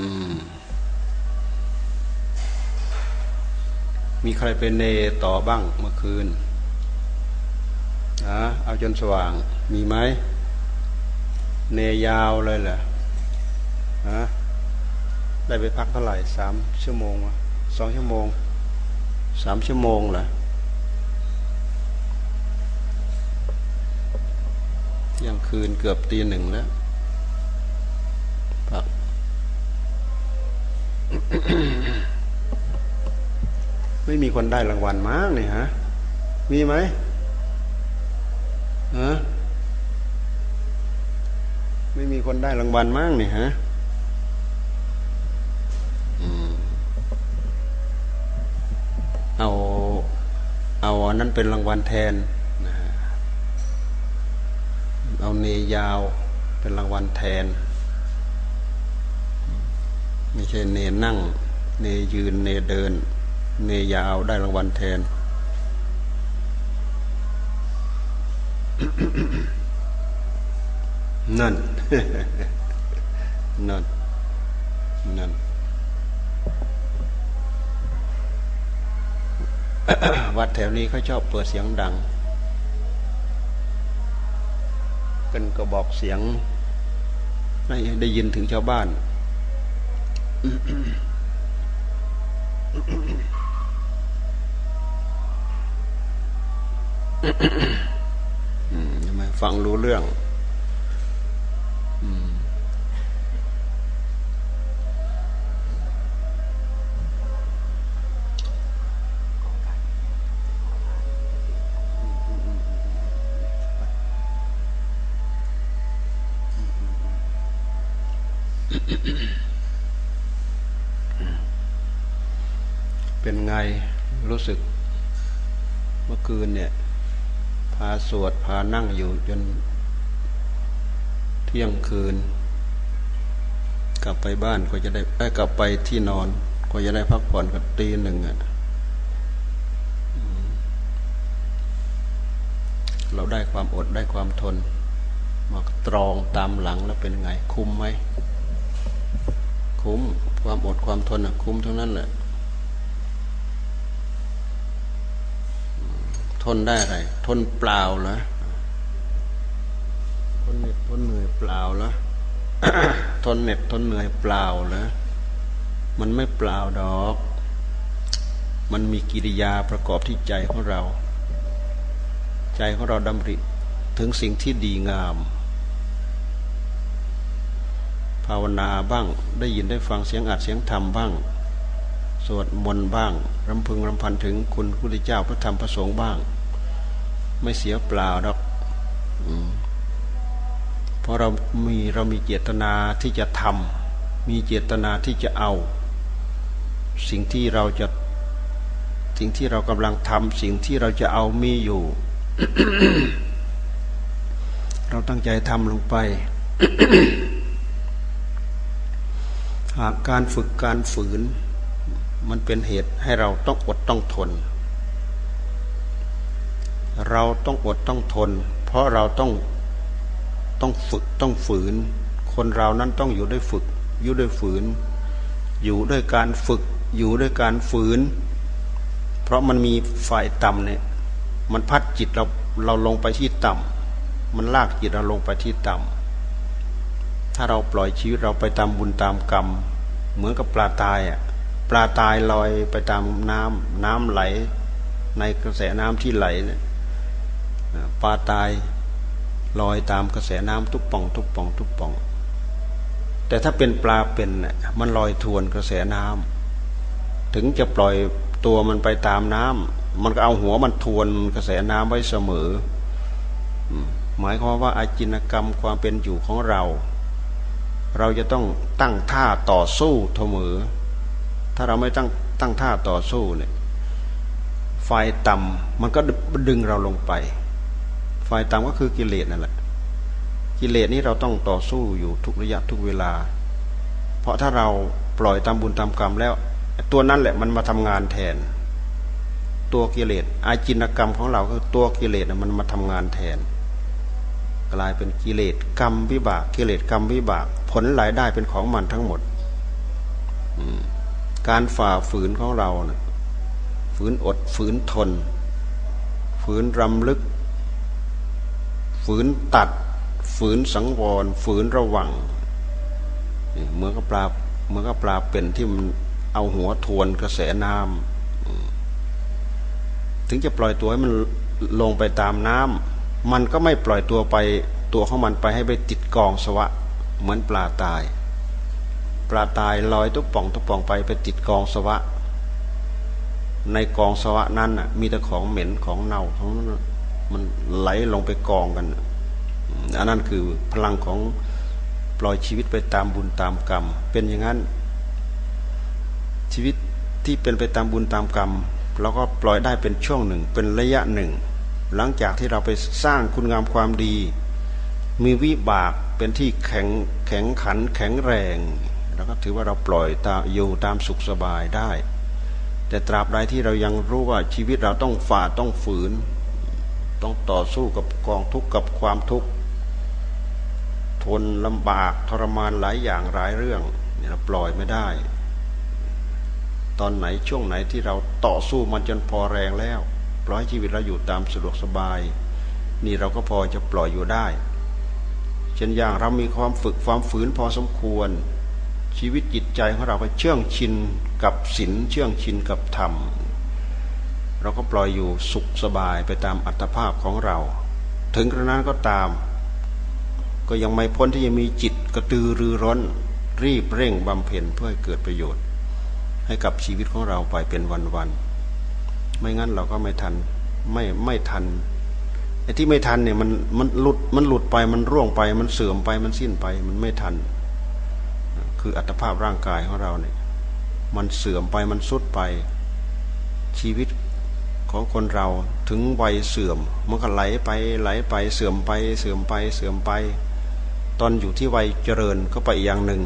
อืม มีใครเป็นเนต่อบ้างเมื่อคืนอะเอาจนสว่าง มีไหม เนยาวเลยเหรอฮะได้ไปพักเท่าไหร่สามชั่วโมงสองชั่วโมงสามชั่วโมงเหรอเที่ยงคืนเกือบตีหนึ่งแล้วพัก ไม่มีคนได้รางวัลมากนี่ฮะ มีไหมฮะไม่มีคนได้รางวัลมากนี่ฮะเอาเอาอันนั้นเป็นรางวัลแทนเอาเนยาวเป็นรางวัลแทน ไม่ใช่เนนั่ง เนยืน เนเดิน เนยาวได้รางวัลแทน นั่น นั่น นั่น วัดแถวนี้เขาชอบเปิดเสียงดังกันก็บอกเสียงให้ได้ยินถึงชาวบ้าน ฟังรู้เรื่อง อืมนไงรู้ สึก เมื่อคืนเนี่ย พาสวดพานั่งอยู่จนเที่ยงคืน กลับไปบ้านก็จะได้ไอ้กลับไปที่นอน ก็จะได้พักผ่อนกับตีหนึ่งอะเราได้ความอดได้ความทนมาตรองตามหลังแล้วเป็นไง คุ้มไหม คุ้มความอดความทนอะคุ้มทั้งนั้นแหละ ทนได้อะไร ทนเปล่าเหรอทนเหน็ดทนเหนื่อยเปล่าเหรอทนเหน็ดทนเหนื่อยเปล่าเหรอมันไม่เปล่าดอก มันมีกิริยาประกอบที่ใจของเรา ใจของเราดำริถึงสิ่งที่ดีงาม ภาวนาบ้าง ได้ยินได้ฟังเสียงอัดเสียงธรรมบ้าง สวดมนต์บ้าง รำพึงรำพันถึงคุณพระพุทธเจ้าพระธรรมพระสงฆ์บ้าง ไม่เสียเปล่าดอกเพราะเรามีเรามีเจตนาที่จะทำมีเจตนาที่จะเอา สิ่งที่เราจะสิ่งที่เรากำลังทำสิ่งที่เราจะเอามีอยู่ เราตั้งใจทำลงไป หากการฝึกการฝืน มันเป็นเหตุให้เราต้องอดต้องทน เราต้องอดต้องทน เพราะเราต้องต้องฝึกต้องฝืน คนเรานั้นต้องอยู่ด้วยฝึก อยู่ด้วยฝืน อยู่ด้วยการฝึก อยู่ด้วยการฝืน เพราะมันมีฝ่ายต่ำเนี่ย มันพัดจิตเราเราลงไปที่ต่ำมันลากจิตเราลงไปที่ต่ำถ้าเราปล่อยชีวิตเราไปตามบุญตามกรรม เหมือนกับปลาตายอะปลาตายลอยไปตามน้ำน้ำไหล ในกระแสน้ำที่ไหลเนี่ย ปลาตายลอยตามกระแสน้ำทุกป่องทุกป่องทุกป่อง แต่ถ้าเป็นปลาเป็นเนี่ยมันลอยทวนกระแสน้ำถึงจะปล่อยตัวมันไปตามน้ำมันก็เอาหัวมันทวนกระแสน้ำไว้เสมอหมายความว่าอาจินกรรมความเป็นอยู่ของเรา เราจะต้องตั้งท่าต่อสู้เสมอ ถ้าเราไม่ตั้งตั้งท่าต่อสู้เนี่ยไฟต่ำมันก็ดึงเราลงไป ฝ่ายต่ำก็คือกิเลสนั่นแหละ กิเลสนี้เราต้องต่อสู้อยู่ทุกระยะทุกเวลา เพราะถ้าเราปล่อยตามบุญตามกรรมแล้ว ตัวนั้นแหละมันมาทำงานแทน ตัวกิเลสอาจินกรรมของเราคือตัวกิเลสมันมาทำงานแทน กลายเป็นกิเลสกรรมวิบาก กิเลสกรรมวิบาก ผลหลายได้เป็นของมันทั้งหมดการฝ่าฝืนของเรานะฝืนอดฝืนทน ฝืนรำลึก ฝืนตัด ฝืนสังวร ฝืนระวังเหมือนกับปลาเหมือนกับปลาเป็นที่มันเอาหัวทวนกระแสน้ำถึงจะปล่อยตัวให้มันลงไปตามน้ำมันก็ไม่ปล่อยตัวไปตัวของมันไปให้ไปติดกองสวะ เหมือนปลาตาย ปลาตายลอยตุบป่องตุบป่องไปไปติดกองสวะ ในกองสวะนั้นมีแต่ของเหม็นของเน่าของนั้น มันไหลลงไปกองกันอันนั้นคือพลังของปล่อยชีวิตไปตามบุญตามกรรม เป็นอย่างนั้น ชีวิตที่เป็นไปตามบุญตามกรรมเราก็ปล่อยได้เป็นช่วงหนึ่ง เป็นระยะหนึ่ง หลังจากที่เราไปสร้างคุณงามความดี มีวิบากเป็นที่แข็งแข็งขันแข็งแรงเราก็ถือว่าเราปล่อยตาอยู่ตามสุขสบายได้ แต่ตราบใดที่เรายังรู้ว่าชีวิตเราต้องฝ่าต้องฝืน ต้องต่อสู้กับกองทุกข์กับความทุกข์ทนลำบากทรมานหลายอย่างหลายเรื่องเราปล่อยไม่ได้ ตอนไหนช่วงไหนที่เราต่อสู้มันจนพอแรงแล้วปล่อยชีวิตเราอยู่ตามสะดวกสบาย นี่เราก็พอจะปล่อยอยู่ได้เช่นอย่างเรามีความฝึกความฝืนพอสมควร ชีวิตจิตใจของเราก็เชื่องชินกับศีลเชื่องชินกับธรรม เราก็ปล่อยอยู่สุขสบายไปตามอัตภาพของเรา ถึงกระนั้นก็ตาม ก็ยังไม่พ้นที่จะมีจิตกระตือรือร้น รีบเร่งบำเพ็ญเพื่อให้เกิดประโยชน์ ให้กับชีวิตของเราไปเป็นวันๆไม่งั้นเราก็ไม่ทันไม่ไม่ทันไอ้ที่ไม่ทันเนี่ยมันมันหลุดมันหลุดไปมันร่วงไป มันเสื่อมไปมันสิ้นไป มันไม่ทัน คืออัตภาพร่างกายของเราเนี่ย มันเสื่อมไปมันสุดไป ชีวิต ของคนเราถึงวัยเสื่อมมันก็ไหลไปไหลไปเสื่อมไปเสื่อมไปเสื่อมไป ตอนอยู่ที่วัยเจริญก็ไปอย่างหนึ่ง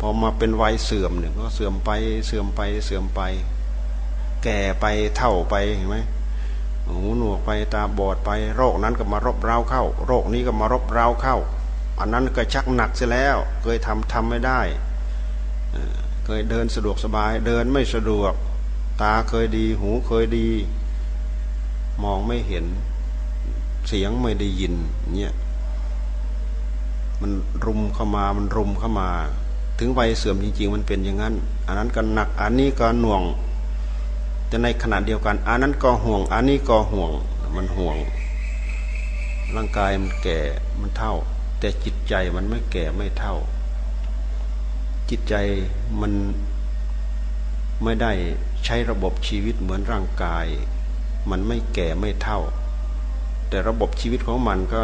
พอมาเป็นวัยเสื่อมเนี่ยก็เสื่อมไปเสื่อมไปเสื่อมไป แก่ไปเท่าไปเห็นไหมหูหนวกไปตาบอดไป โรคนั้นก็มารบเร้าเข้า โรคนี้ก็มารบเร้าเข้า อันนั้นก็ชักหนักเสียแล้ว เคยทำทำไม่ได้ เคยเดินสะดวกสบาย เดินไม่สะดวก ตาเคยดี หูเคยดี มองไม่เห็น เสียงไม่ได้ยินเนี่ยมันรุมเข้ามามันรุมเข้ามา ถึงวัยเสื่อมจริง ๆ มันเป็นอย่างนั้น อันนั้นก็หนัก อันนี้ก็หน่วง แต่ในขณะเดียวกัน อันนั้นก็ห่วง อันนี้ก็ห่วง มันห่วง ร่างกายมันแก่มันเท่า แต่จิตใจมันไม่แก่ไม่เท่า จิตใจมันไม่ได้ ใช้ระบบชีวิตเหมือนร่างกาย มันไม่แก่ไม่เท่า แต่ระบบชีวิตของมันก็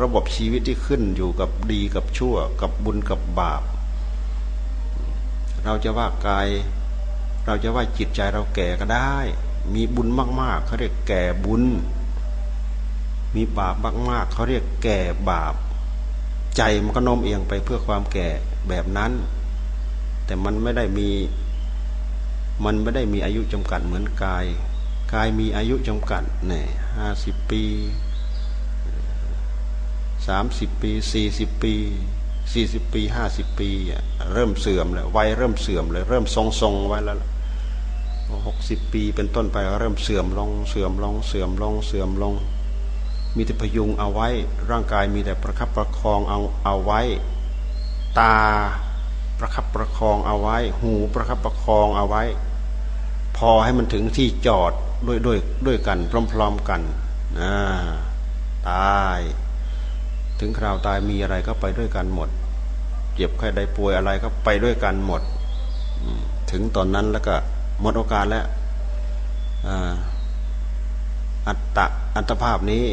ระบบชีวิตที่ขึ้นอยู่กับดีกับชั่ว กับบุญกับบาป เราจะว่ากาย เราจะว่าจิตใจเราแก่ก็ได้ มีบุญมาก ๆเขาเรียกแก่บุญ มีบาปมากๆเขาเรียกแก่บาป ใจมันก็โน้มเอียงไปเพื่อความแก่แบบนั้น แต่มันไม่ได้มี มันไม่ได้มีอายุจำกัดเหมือนกาย กายมีอายุจำกัดเนี่ยห้าสิบปีสามสิบปีสี่สิบปีสี่สิบปีห้าสิบปีเริ่มเสื่อมแล้ววัยเริ่มเสื่อมเลยเริ่มทรงทรงไว้แล้วหกสิบปีเป็นต้นไปเริ่มเสื่อมลงเสื่อมลงเสื่อมลงเสื่อมลง มีแต่พยุงเอาไว้ ร่างกายมีแต่ประคับประคองเอาเอาไว้ ตา ประคับประคองเอาไว้ หูประคับประคองเอาไว้ พอให้มันถึงที่จอดด้วยด้วยด้วยกัน พร้อมๆกันนะตาย ถึงคราวตายมีอะไรก็ไปด้วยกันหมด เจ็บใครใดป่วยอะไรก็ไปด้วยกันหมด ถึงตอนนั้นแล้วก็หมดโอกาสแล้วอัตตะอัตภาพนี้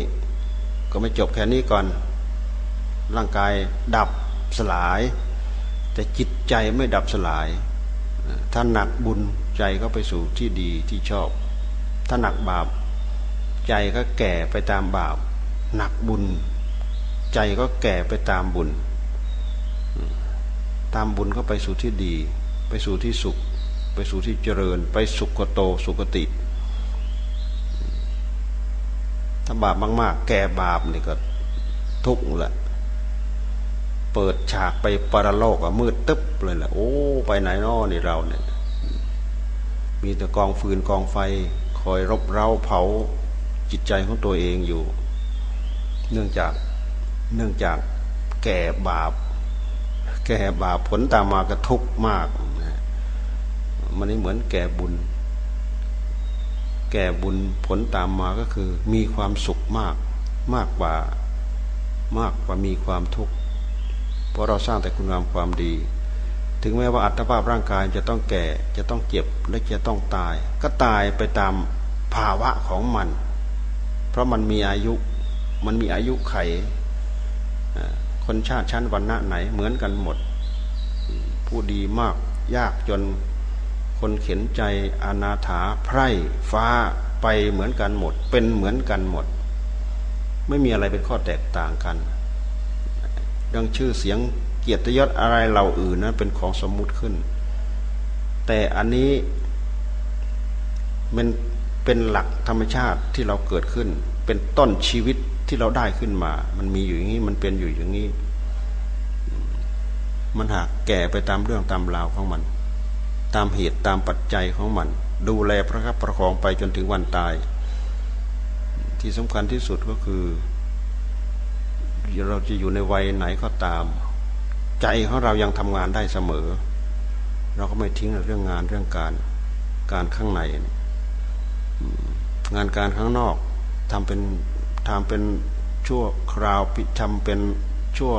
ก็ไม่จบแค่นี้ก่อน ร่างกายดับสลาย แต่จิตใจไม่ดับสลาย ถ้าหนักบุญใจก็ไปสู่ที่ดีที่ชอบ ถ้าหนักบาปใจก็แก่ไปตามบาป หนักบุญ ใจก็แก่ไปตามบุญ ตามบุญก็ไปสู่ที่ดี ไปสู่ที่สุข ไปสู่ที่เจริญ ไปสุขโตสุขติถ้าบาปมาก ๆ แก่บาปนี่ก็ทุกข์แหละ เปิดฉากไปปรโลกอะมืดตึ๊บเลยแหละโอ้ไปไหนนอนี่เราเนี่ย มีแต่กองฟืนกองไฟ คอยรบเร้าเผาจิตใจของตัวเองอยู่ เนื่องจากเนื่องจากแก่บาป แก่บาปผลตามมากระทุกมากมันนี่เหมือนแก่บุญ แก่บุญผลตามมาก็คือ มีความสุขมาก มากกว่ามากกว่ามีความทุกข์ เพราะเราสร้างแต่คุณงามความดี ถึงแม้ว่าอัตภาพร่างกายจะต้องแก่ จะต้องเจ็บและจะต้องตาย ก็ตายไปตามภาวะของมัน เพราะมันมีอายุ มันมีอายุไข คนชาติชั้นวรรณะไหนเหมือนกันหมด ผู้ดีมากยากจนคนเข็นใจอนาถาไพร่ฟ้าไปเหมือนกันหมด เป็นเหมือนกันหมด ไม่มีอะไรเป็นข้อแตกต่างกัน ดังชื่อเสียงเกียรติยศอะไรเราอื่นนั้นเป็นของสมมุติขึ้น แต่อันนี้มันเป็นหลักธรรมชาติที่เราเกิดขึ้น เป็นต้นชีวิตที่เราได้ขึ้นมา มันมีอยู่อย่างนี้มันเป็นอยู่อย่างนี้ มันหากแก่ไปตามเรื่องตามราวของมัน ตามเหตุตามปัจจัยของมัน ดูแลประคับประคองไปจนถึงวันตาย ที่สำคัญที่สุดก็คือ เราจะอยู่ในวัยไหนก็ตาม ใจของเรายังทำงานได้เสมอ เราก็ไม่ทิ้งเรื่องงานเรื่องการการข้างในงานการข้างนอกทำเป็นทำเป็นชั่วคราวปิทำเป็นชั่ว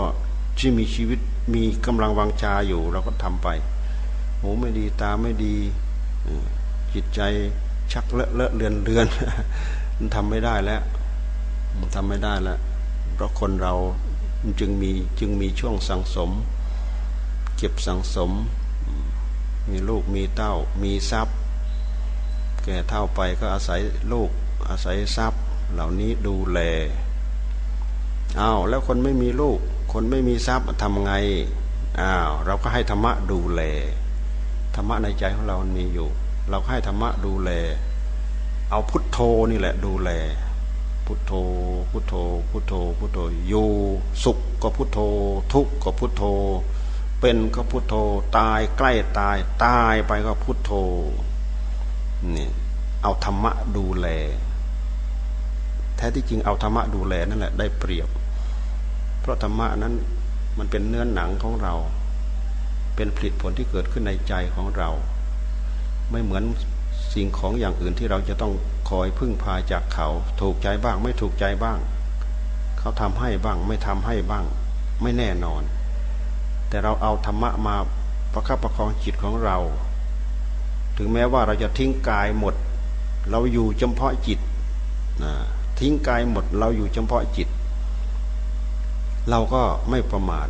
ที่มีชีวิตมีกำลังวังชาอยู่เราก็ทำไปหูไม่ดีตาไม่ดีจิตใจชักเลอะเลอะเลือนเลือนทำไม่ได้แล้วทำไม่ได้แล้ว ราะคนเราจึงมีจึงมีช่วงสังสม เก็บสังสม มีลูกมีเต้า มีทรัพย์ แก่เท่าไปก็อาศัยลูกอาศัยทรัพย์ เหล่านี้ดูแลอ้าวแล้วคนไม่มีลูก คนไม่มีทรัพย์ทำไงอ้าวเราก็ให้ธรรมะดูแลธรรมะในใจของเรามันมีอยู่ เราให้ธรรมะดูแล เอาพุทโธนี่แหละดูแล พุทโธ พุทโธ พุทโธ พุทโธอยู่สุขก็พุทโธ ทุกข์ก็พุทโธ เป็นก็พุทโธ ตายใกล้ตาย ตายไปก็พุทโธ นี่ เอาธรรมะดูแล แท้ที่จริงเอาธรรมะดูแลนั่นแหละได้เปรียบ เพราะธรรมะนั้นมันเป็นเนื้อนหนังของเรา เป็นผลิตผลที่เกิดขึ้นในใจของเรา ไม่เหมือนสิ่งของอย่างอื่นที่เราจะต้อง คอยพึ่งพาจากเขา ถูกใจบ้างไม่ถูกใจบ้าง เขาทำให้บ้างไม่ทำให้บ้าง ไม่แน่นอน แต่เราเอาธรรมะมาประคับประคองจิตของเรา ถึงแม้ว่าเราจะทิ้งกายหมด เราอยู่เฉพาะจิตนะทิ้งกายหมด เราอยู่เฉพาะจิต เราก็ไม่ประมาท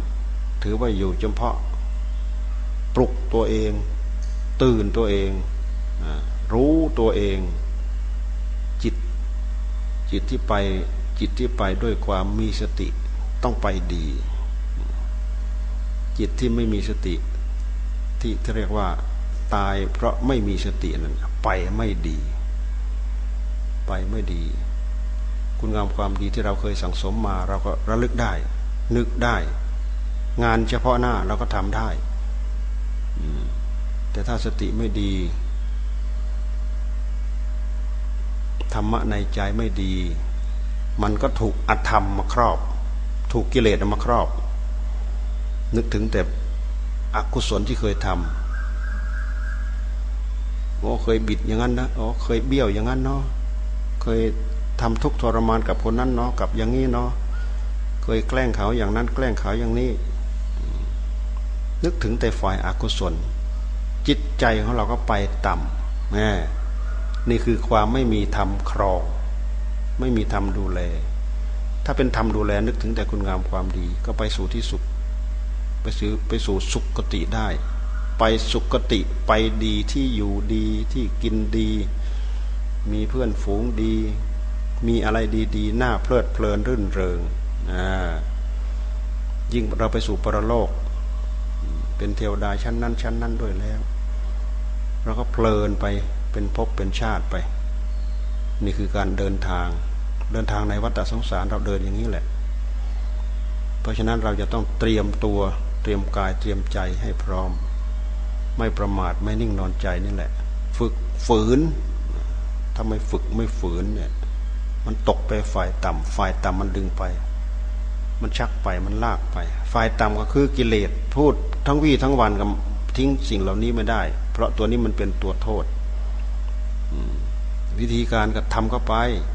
ถือว่าอยู่เฉพาะ ปลุกตัวเอง ตื่นตัวเอง รู้ตัวเอง จิตที่ไปจิตที่ไปด้วยความมีสติต้องไปดี จิตที่ไม่มีสติ ที่เรียกว่า ตายเพราะไม่มีสตินั้นไปไม่ดี ไปไม่ดี คุณงามความดีที่เราเคยสั่งสมมา เราก็ระลึกได้ นึกได้ งานเฉพาะหน้าเราก็ทำได้แต่ถ้าสติไม่ดี ธรรมะในใจไม่ดี มันก็ถูกอธรรมมาครอบ ถูกกิเลสมาครอบ นึกถึงแต่อกุศลที่เคยทำโอ้เคยบิดอย่างนั้นนะโอ้เคยเบี้ยวอย่างนั้นเนาะเคยทำทุกทรมานกับคนนั้นเนาะกับอย่างนี้เนาะเคยแกล้งเขาอย่างนั้น แกล้งเขาอย่างนี้ นึกถึงแต่ฝ่ายอากุศล จิตใจของเราก็ไปต่ำแม่ นี่คือความไม่มีธรรมครอง ไม่มีธรรมดูแล ถ้าเป็นธรรมดูแลนึกถึงแต่คุณงามความดี ก็ไปสู่ที่สุข ไปสู่ไปสู่สุขติได้ ไปสุขติไปดีที่อยู่ดีที่กินดี มีเพื่อนฝูงดี มีอะไรดีๆหน้าเพลิดเพลินรื่นเริงอ่ายิ่งเราไปสู่ปรโลก เป็นเทวดาชั้นนั้นชั้นนั้นด้วยแล้ว เราก็เพลินไป เป็นภพเป็นชาติไป นี่คือการเดินทาง เดินทางในวัฏสงสารเราเดินอย่างนี้แหละ เพราะฉะนั้นเราจะต้องเตรียมตัวเตรียมกายเตรียมใจให้พร้อม ไม่ประมาทไม่นิ่งนอนใจนี่แหละ ฝึกฝืนถ้าไม่ฝึกไม่ฝืนเนี่ย มันตกไปฝ่ายต่ำฝ่ายต่ำมันดึงไป มันชักไปมันลากไป ฝ่ายต่ำก็คือกิเลสพูดทั้งวี่ทั้งวันกับทิ้งสิ่งเหล่านี้ไม่ได้ เพราะตัวนี้มันเป็นตัวโทษ วิธีการก็ทำเข้าไป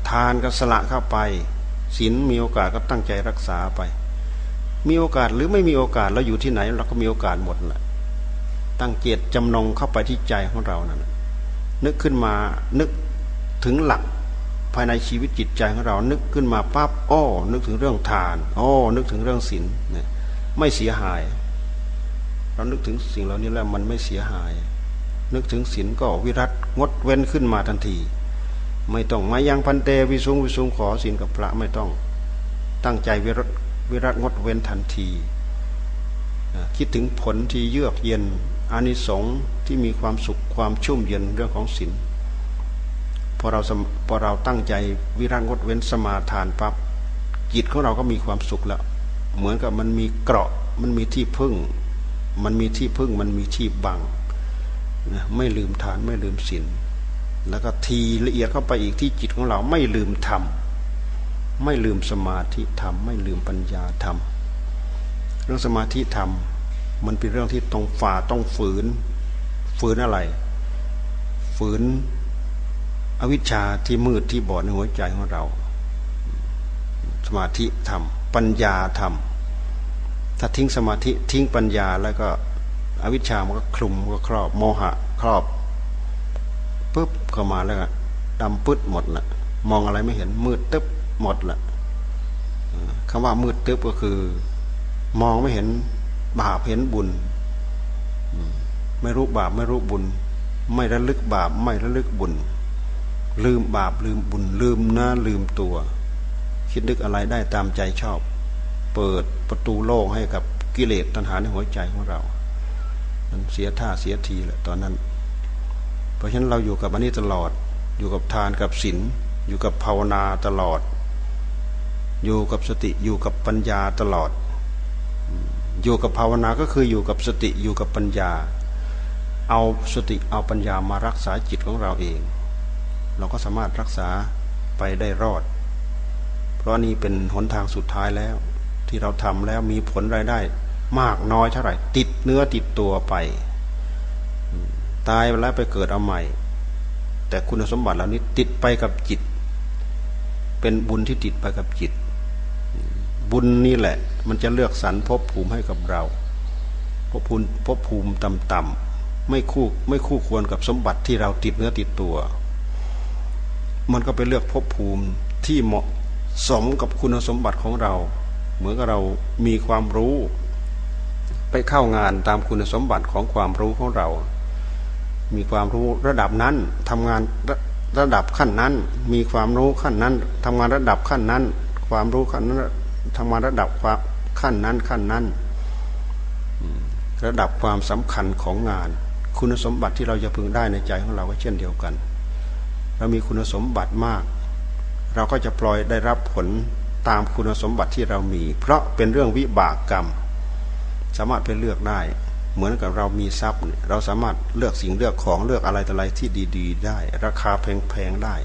ทานก็สละเข้าไปศีลมีโอกาสก็ตั้งใจรักษาไป มีโอกาสหรือไม่มีโอกาสเราอยู่ที่ไหน เราก็มีโอกาสหมดแหละตั้งเจตจำนงเข้าไปที่ใจของเรานั่นนึกขึ้นมานึกถึงหลักภายในชีวิตจิตใจของเรา นึกขึ้นมาปั๊บอ้อ นึกถึงเรื่องทานอ้อนึกถึงเรื่องศีลเนี่ยไม่เสียหาย เรานึกถึงสิ่งเหล่านี้แล้วมันไม่เสียหาย นึกถึงศีลก็วิรัต งดเว้นขึ้นมาทันที ไม่ต้องมายังพันเตวิสุงวิสุงขอศีลกับพระไม่ต้องตั้งใจวิรัตวิรัตงดเว้นทันทีคิดถึงผลที่เยือกเย็นอานิสงส์ที่มีความสุขความชุ่มเย็นเรื่องของศีลพอเราพอเราตั้งใจวิรังดเว้นสมาทานปับ๊บจิตของเราก็มีความสุขแล้ว เหมือนกับมันมีเกราะมันมีที่พึ่ง มันมีที่พึ่งมันมีที่บัง ไม่ลืมทานไม่ลืมศีลแล้วก็ทีละเอียดเข้าไปอีกที่จิตของเราไม่ลืมทำไม่ลืมสมาธิธรรม ไม่ลืมปัญญาธรรม เรื่องสมาธิธรรม มันเป็นเรื่องที่ต้องฝ่าต้องฝืน ฝืนอะไร ฝืนอวิชชาที่มืดที่บอดในหัวใจของเรา สมาธิธรรม ปัญญาธรรม ถ้าทิ้งสมาธิทิ้งปัญญาแล้วก็ อวิชชามันก็คลุมก็ครอบโมหะ ครอบปุ๊บเข้ามาแล้วก็ดำปึ๊ดหมดละมองอะไรไม่เห็นมืดตึ๊บหมดละคำว่ามืดตึ๊บก็คือ มองไม่เห็นบาปเห็นบุญไม่รู้บาปไม่รู้บุญ ไม่ระลึกบาปไม่ระลึกบุญ ลืมบาปลืมบุญ ลืมหน้าลืมตัว คิดนึกอะไรได้ตามใจชอบ เปิดประตูโล่งให้กับกิเลสตัณหาในหัวใจของเรา มันเสียท่าเสียทีแหละตอนนั้น เพราะฉะนั้นเราอยู่กับอันนี้ตลอด อยู่กับทานกับศีลอยู่กับภาวนาตลอด อยู่กับสติอยู่กับปัญญาตลอด อยู่กับภาวนาก็คืออยู่กับสติอยู่กับปัญญา เอาสติเอาปัญญามารักษาจิตของเราเอง เราก็สามารถรักษาไปได้รอด เพราะนี่เป็นหนทางสุดท้ายแล้ว ที่เราทำแล้วมีผลรายได้ มากน้อยเท่าไหร่ ติดเนื้อติดตัวไป ตายแล้วไปเกิดเอาใหม่ แต่คุณสมบัติเหล่านี้ติดไปกับจิต เป็นบุญที่ติดไปกับจิต บุญนี่แหละ มันจะเลือกสรรภพภูมิให้กับเราภพภูมิภพภูมิต่ำๆไม่คู่ไม่คู่ควรกับสมบัติที่เราติดเนื้อติดตัว มันก็ไปเลือกภพภูมิที่เหมาะสมกับคุณสมบัติของเรา เหมือนกับเรามีความรู้ ไปเข้างานตามคุณสมบัติของความรู้ของเรา มีความรู้ระดับนั้นทำงานระระดับขั้นนั้น มีความรู้ขั้นนั้นทำงานระดับขั้นนั้น ความรู้ขั้นนั้นทำงานระดับความขั้นนั้นขั้นนั้นระดับความสำคัญของงาน คุณสมบัติที่เราจะพึงได้ในใจของเราก็เช่นเดียวกัน เรามีคุณสมบัติมาก เราก็จะปล่อยได้รับผลตามคุณสมบัติที่เรามี เพราะเป็นเรื่องวิบากกรรม สามารถไปเลือกได้ เหมือนกับเรามีทรัพย์ เราสามารถเลือกสิ่งเลือกของเลือกอะไรต่ออะไรที่ดี ๆ ได้ ราคาแพงๆได้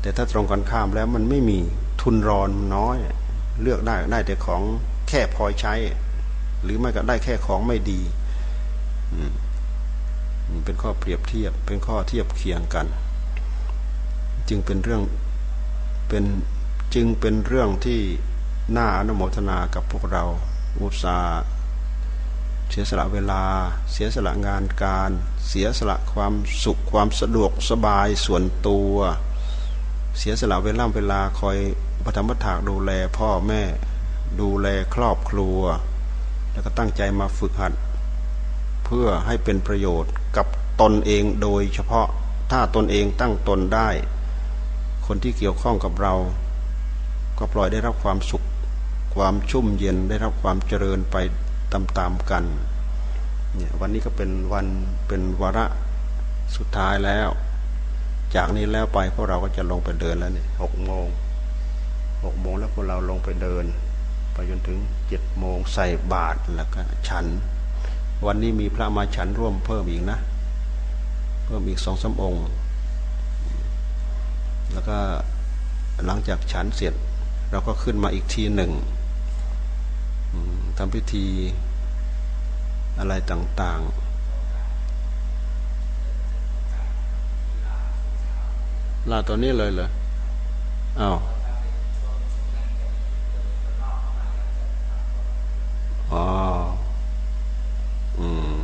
แต่ถ้าตรงกันข้ามแล้วมันไม่มีทุนรอนน้อย เลือกได้ได้แต่ของแค่พอใช้ หรือไม่ก็ได้แค่ของไม่ดีเป็นข้อเปรียบเทียบ เป็นข้อเทียบเคียงกัน จึงเป็นเรื่องเป็นจึงเป็นเรื่องที่น่าอนุโมทนากับพวกเราอุตสาห์ เสียสละเวลา เสียสละงานการ เสียสละความสุขความสะดวกสบายส่วนตัว เสียสละเวลาเวลาคอยประทับถากดูแลพ่อแม่ดูแลครอบครัว แล้วก็ตั้งใจมาฝึกหัด เพื่อให้เป็นประโยชน์กับตนเองโดยเฉพาะถ้าตนเองตั้งตนได้ คนที่เกี่ยวข้องกับเรา ก็ปล่อยได้รับความสุข ความชุ่มเย็นได้รับความเจริญไป ตามๆกันเนี่ยวันนี้ก็เป็นวันเป็นวาระสุดท้ายแล้ว จากนี้แล้วไปพวกเราก็จะลงไปเดินแล้วเนี่ยหกโมงหกโมงแล้วพวกเราลงไปเดิน ไปจนถึงเจ็ดโมงใส่บาตรแล้วก็ฉัน วันนี้มีพระมาฉันร่วมเพิ่มอีกนะ เพิ่มอีกสองสาองค์ แล้วก็หลังจากฉันเสร็จ เราก็ขึ้นมาอีกทีหนึ่ง ทำพิธีอะไรต่าง ๆ ลาตัวนี้เลยเหรออ้าวอ๋อ อืม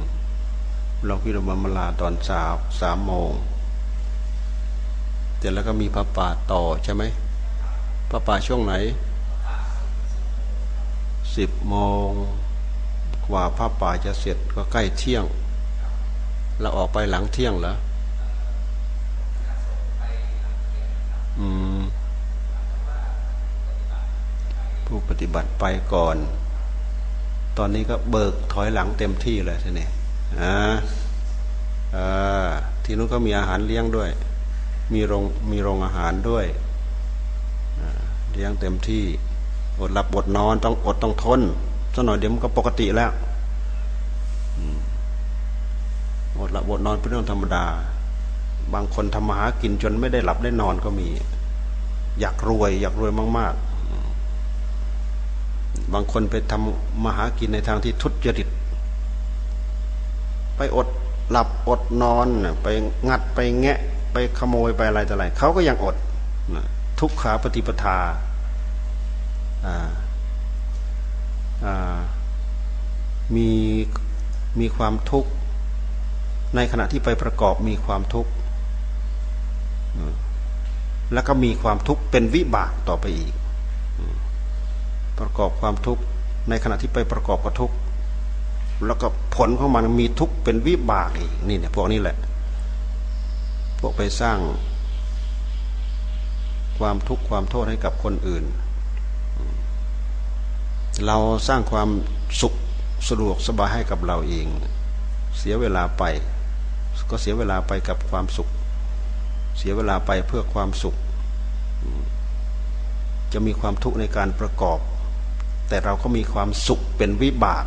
เราพิรมมลาตอนสามสามโมงเสร็จแล้วก็มีพระป่าต่อใช่ไหมพระป่าช่วงไหน สิบโมง กว่าพระป่าจะเสร็จก็ใกล้เที่ยง เราออกไปหลังเที่ยงเหรออืม ผู้ปฏิบัติไปก่อน ตอนนี้ก็เบิกถอยหลังเต็มที่เลยทีนี้อ่าอ่าทีนู้นก็มีอาหารเลี้ยงด้วย มีโรงมีโรงอาหารด้วยเลี้ยงเต็มที่ อดหลับอดนอนต้องอดต้องทนสักหน่อยเดี๋ยวมันก็ปกติแล้วอดหลับอดนอนเป็นเรื่องธรรมดา บางคนทำมาหากินจนไม่ได้หลับได้นอนก็มี อยากรวย อยากรวยมาก ๆ บางคนไปทำมาหากินในทางที่ทุจริต ไปอดหลับอดนอน ไปงัดไปแงะ ไปขโมยไปอะไรต่ออะไรเขาก็ยังอดทุกขาปฏิปทา มีมีความทุกข์ ในขณะที่ไปประกอบมีความทุกข์ แล้วก็มีความทุกข์เป็นวิบากต่อไปอีก ประกอบความทุกข์ ในขณะที่ไปประกอบกับทุกข์ แล้วก็ผลของมันมีทุกข์เป็นวิบากอีกนี่เนี่ยพวกนี้แหละ พวกไปสร้างความทุกข์ความโทษให้กับคนอื่น เราสร้างความสุขสะดวกสบายให้กับเราเอง เสียเวลาไป ก็เสียเวลาไปกับความสุข เสียเวลาไปเพื่อความสุข จะมีความทุกข์ในการประกอบ แต่เราก็มีความสุขเป็นวิบาก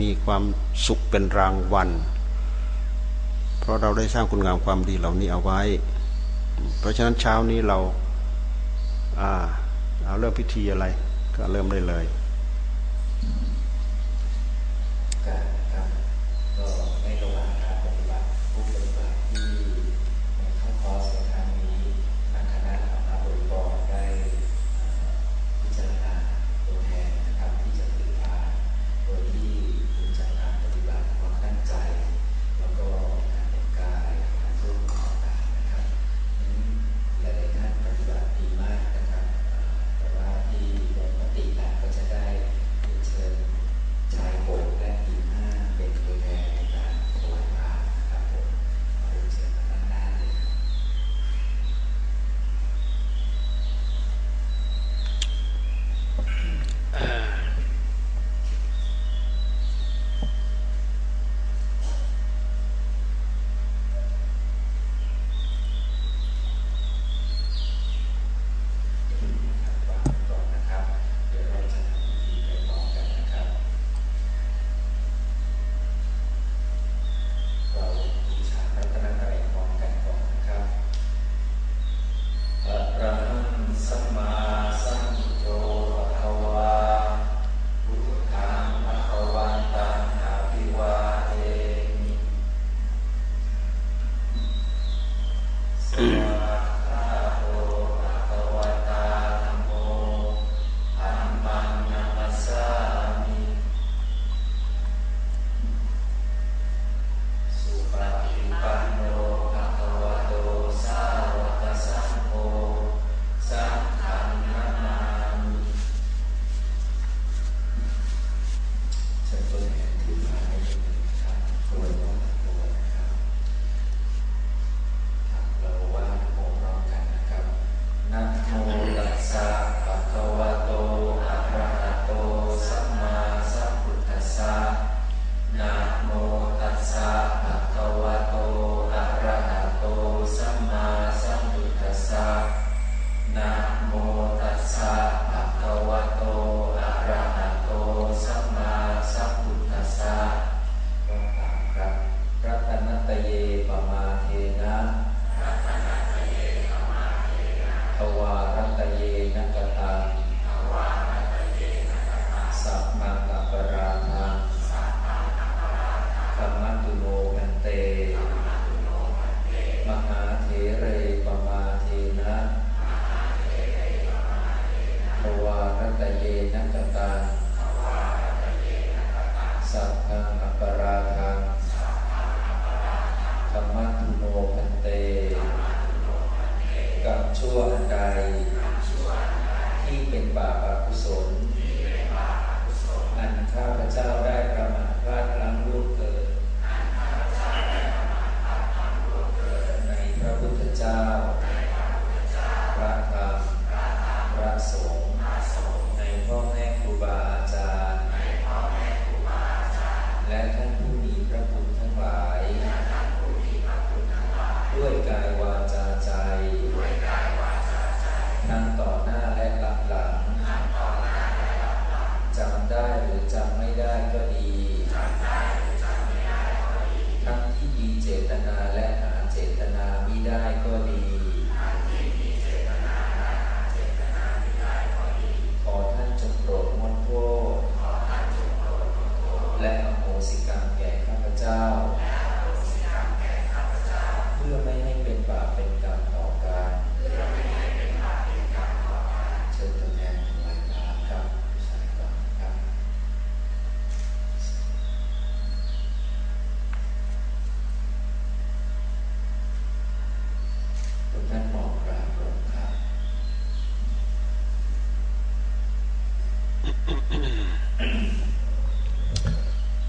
มีความสุขเป็นรางวัล เพราะเราได้สร้างคุณงามความดีเหล่านี้เอาไว้ เพราะฉะนั้นเช้านี้เราเอาเริ่มพิธีอะไร ก็เริ่มได้เลย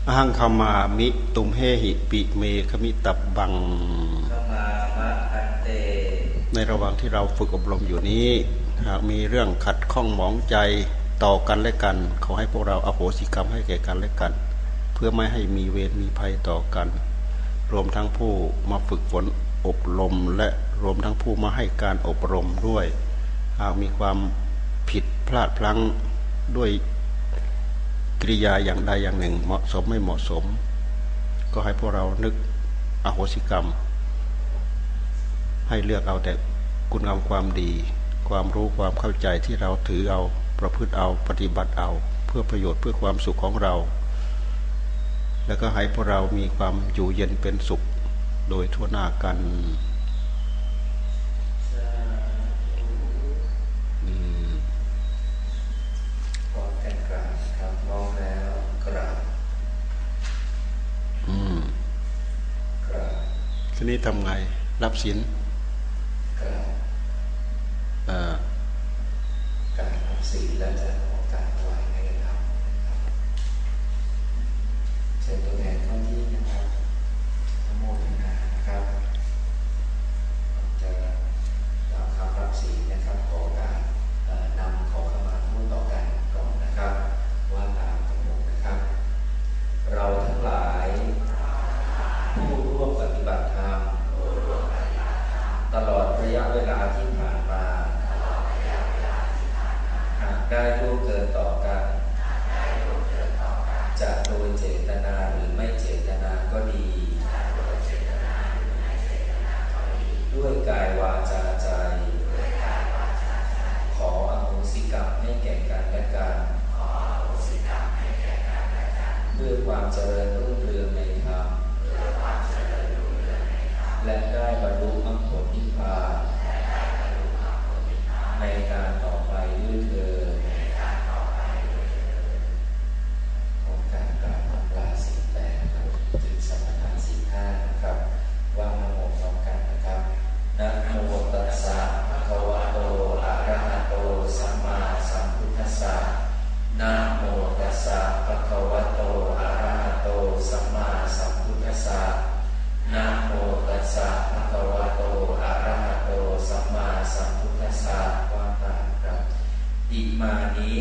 อหังคามามิตุมเฮหิปิเมขมิตับบังขมามะพันเตในระหว่างที่เราฝึกอบรมอยู่นี้ หากมีเรื่องขัดข้องหมองใจต่อกันและกันขอให้พวกเราอโหสิกรรมให้แก่กันและกัน เพื่อไม่ให้มีเวรมีภัยต่อกัน รวมทั้งผู้มาฝึกฝนอบรมและรวมทั้งผู้มาให้การอบรมด้วย หากมีความผิดพลาดพลั้งด้วย กิริยาอย่างใดอย่างหนึ่ง เหมาะสมไม่เหมาะสม ก็ให้พวกเรานึกอโหสิกรรม ให้เลือกเอาแต่คุณงามความดี ความรู้ความเข้าใจที่เราถือเอาประพฤติเอาปฏิบัติเอา เพื่อประโยชน์เพื่อความสุขของเรา แล้วก็ให้พวกเรามีความอยู่เย็นเป็นสุข โดยทั่วหน้ากันอืม พร้อมกันกราบครับพร้อมแล้วกราบ อืม กราบ ทีนี้ทำไง รับศีล อิมานี้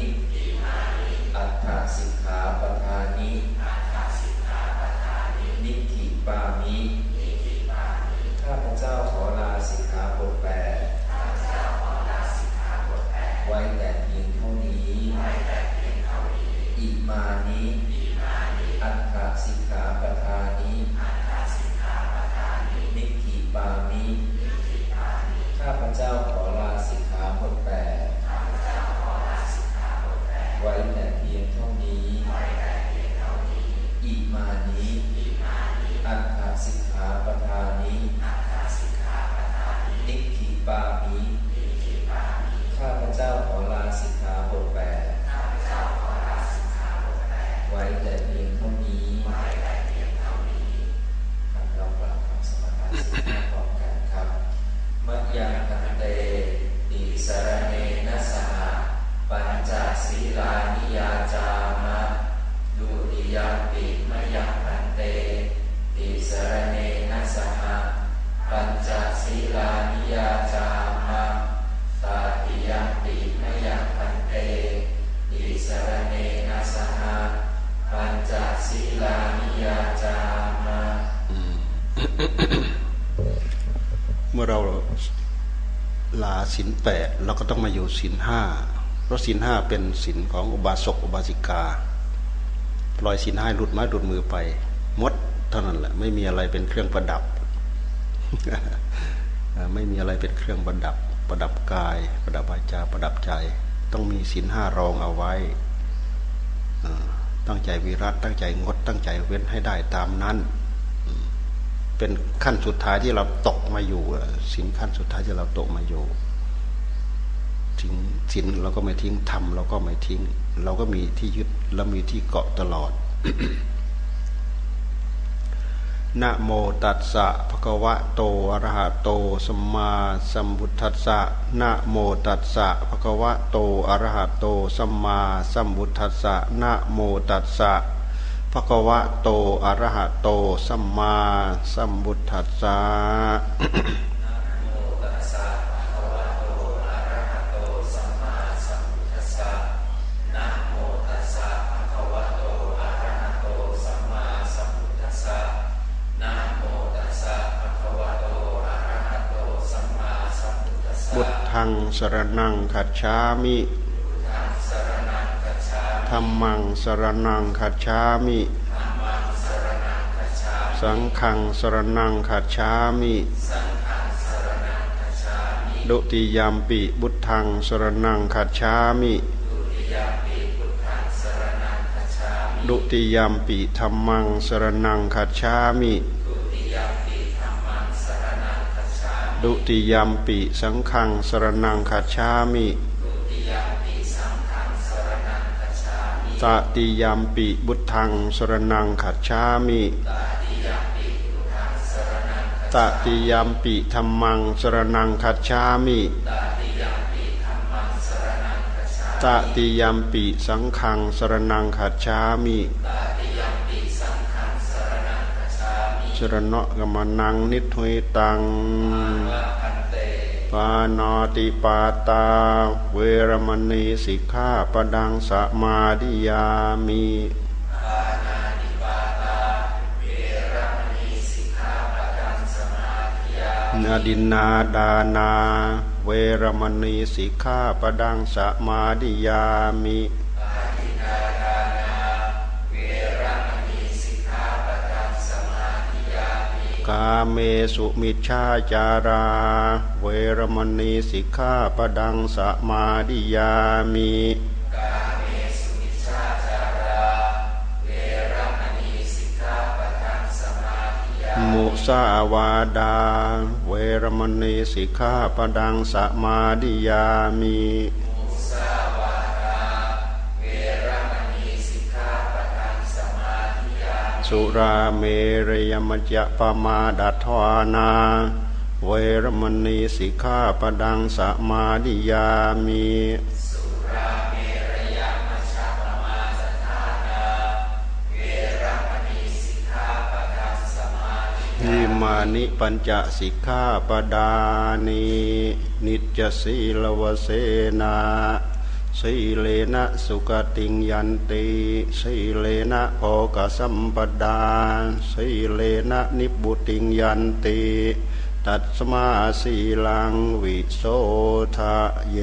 มื่อเราลาศีลแปดเราก็ต้องมาอยู่ศีลห้าเพราะศีลห้าเป็นศีลของอุบาสกอุบาสิกา ปล่อยศีลห้าหลุดม้หลุดมือไปหมดเท่านั้นแหละไม่มีอะไรเป็นเครื่องประดับ ไม่มีอะไรเป็นเครื่องประดับ ประดับกาย ประดับวาจาประดับใจ ต้องมีศีลห้ารองเอาไว้ตั้งใจวิรัตตั้งใจงดตั้งใจเว้นให้ได้ตามนั้น เป็นขั้นสุดท้ายที่เราตกมาอยู่สิ่งขั้นสุดท้ายที่เราตกมาอยู่ทิ้งสินเราก็ไม่ทิ้งทำเราก็ไม่ทิ้ง เราก็มีที่ยึดและมีที่เกาะตลอดนะโมตัสสะภะคะวะโตอะระหะโตสัมมาสัมพุทธัสสะนะโมตัสสะภะคะวะโตอะระหะโตสัมมาสัมพุทธัสสะนะโมตัสสะ ภะคะวะโตอะระหะโต สัมมาสัมพุทธัสสะทังสรนังขัดฉามิธ รรมังสรนังขัดฉามิ สังขังสรนังขัดฉามิดุติยามปิบุตทังสรนังขัดฉามิดุติยามปิธรรมังสรนังขัดฉามิดุติยามปิสังขังสรนังขัดฉามิ ตติยามปิบุตทังสรนังขัดฉามิตติยามปิธรรมังสรนังขัดฉามิตติยามปิสังขังสรนังขัดฉามิสรณะกมนังนิทุยตังปานาติปา ตา เวรมณีสิกขาปดังสมาดิยามินาดินนาดานา เวรมณีสิกขาปดังสมาดิยามิ กาเมสุมิชาจารา เวรมณีสิกขาปดังสมาดิยามิมุสาวาดา เวรมณีสิกขาปดังสมาดิยามิ สุราเมรยมจะปมาดัทวานา เวรมณีสิกขาปดังสมาดิยามินิมานิปัญจสิกขาปดานินิจสีลวเสนา สีเลนะสุกติงยันติสีเลนะโอกสัมปดาสีเลนะนิบุติงยันติ ตัดสมาสีลังวิโสทะเย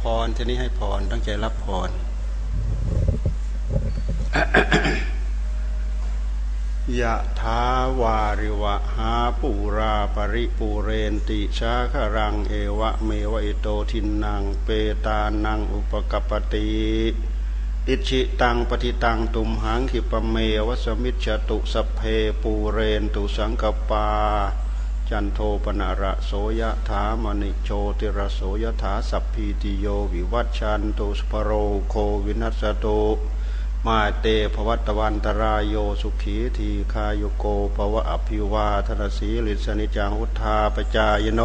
พรทีนี้ให้พรตั้งใจรับพรยะทาวาริวะหาปูราปริปูเรนติชาครังเอวะเมวะอิโตทินังเปตานังอุปกปติอิชิตังปฏิตังตุมหังขิปเมวสมิจตุสเพปูเรนตุสังกปา จันโทปนาระโสยถามณิโชติระโสยถาสัพพีติโยวิวัชชันตุสปโรโควินัสตุมาเตภวัตวันตรายโยสุขีทีคายโกภวะอภิวาทนสีลิสนิจังวุธาปจายโน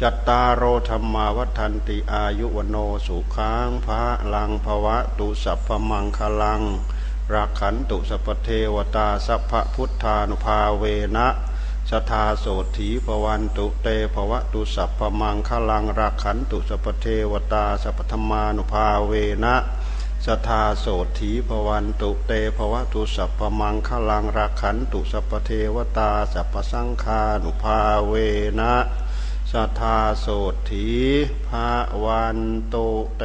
จัตตารโอธรรมาวัฒนติอายุวโนสุขังพระลังภวะตุสัพพมังคลังรักขันตุสัพเทวตาสัพพพุทธานุภาเวนะ สทาโสถีภวันตุเตภวะตุสัพพมังคลังรักขันตุสัพเทวตาสัพธมานุภาเวนะสทาโสถีภวันตุเตภวะตุสัพพมังคลังรักขันตุสัพเทวตาสัพสังฆานุภาเวนะสทธาโสถีภวันโตเต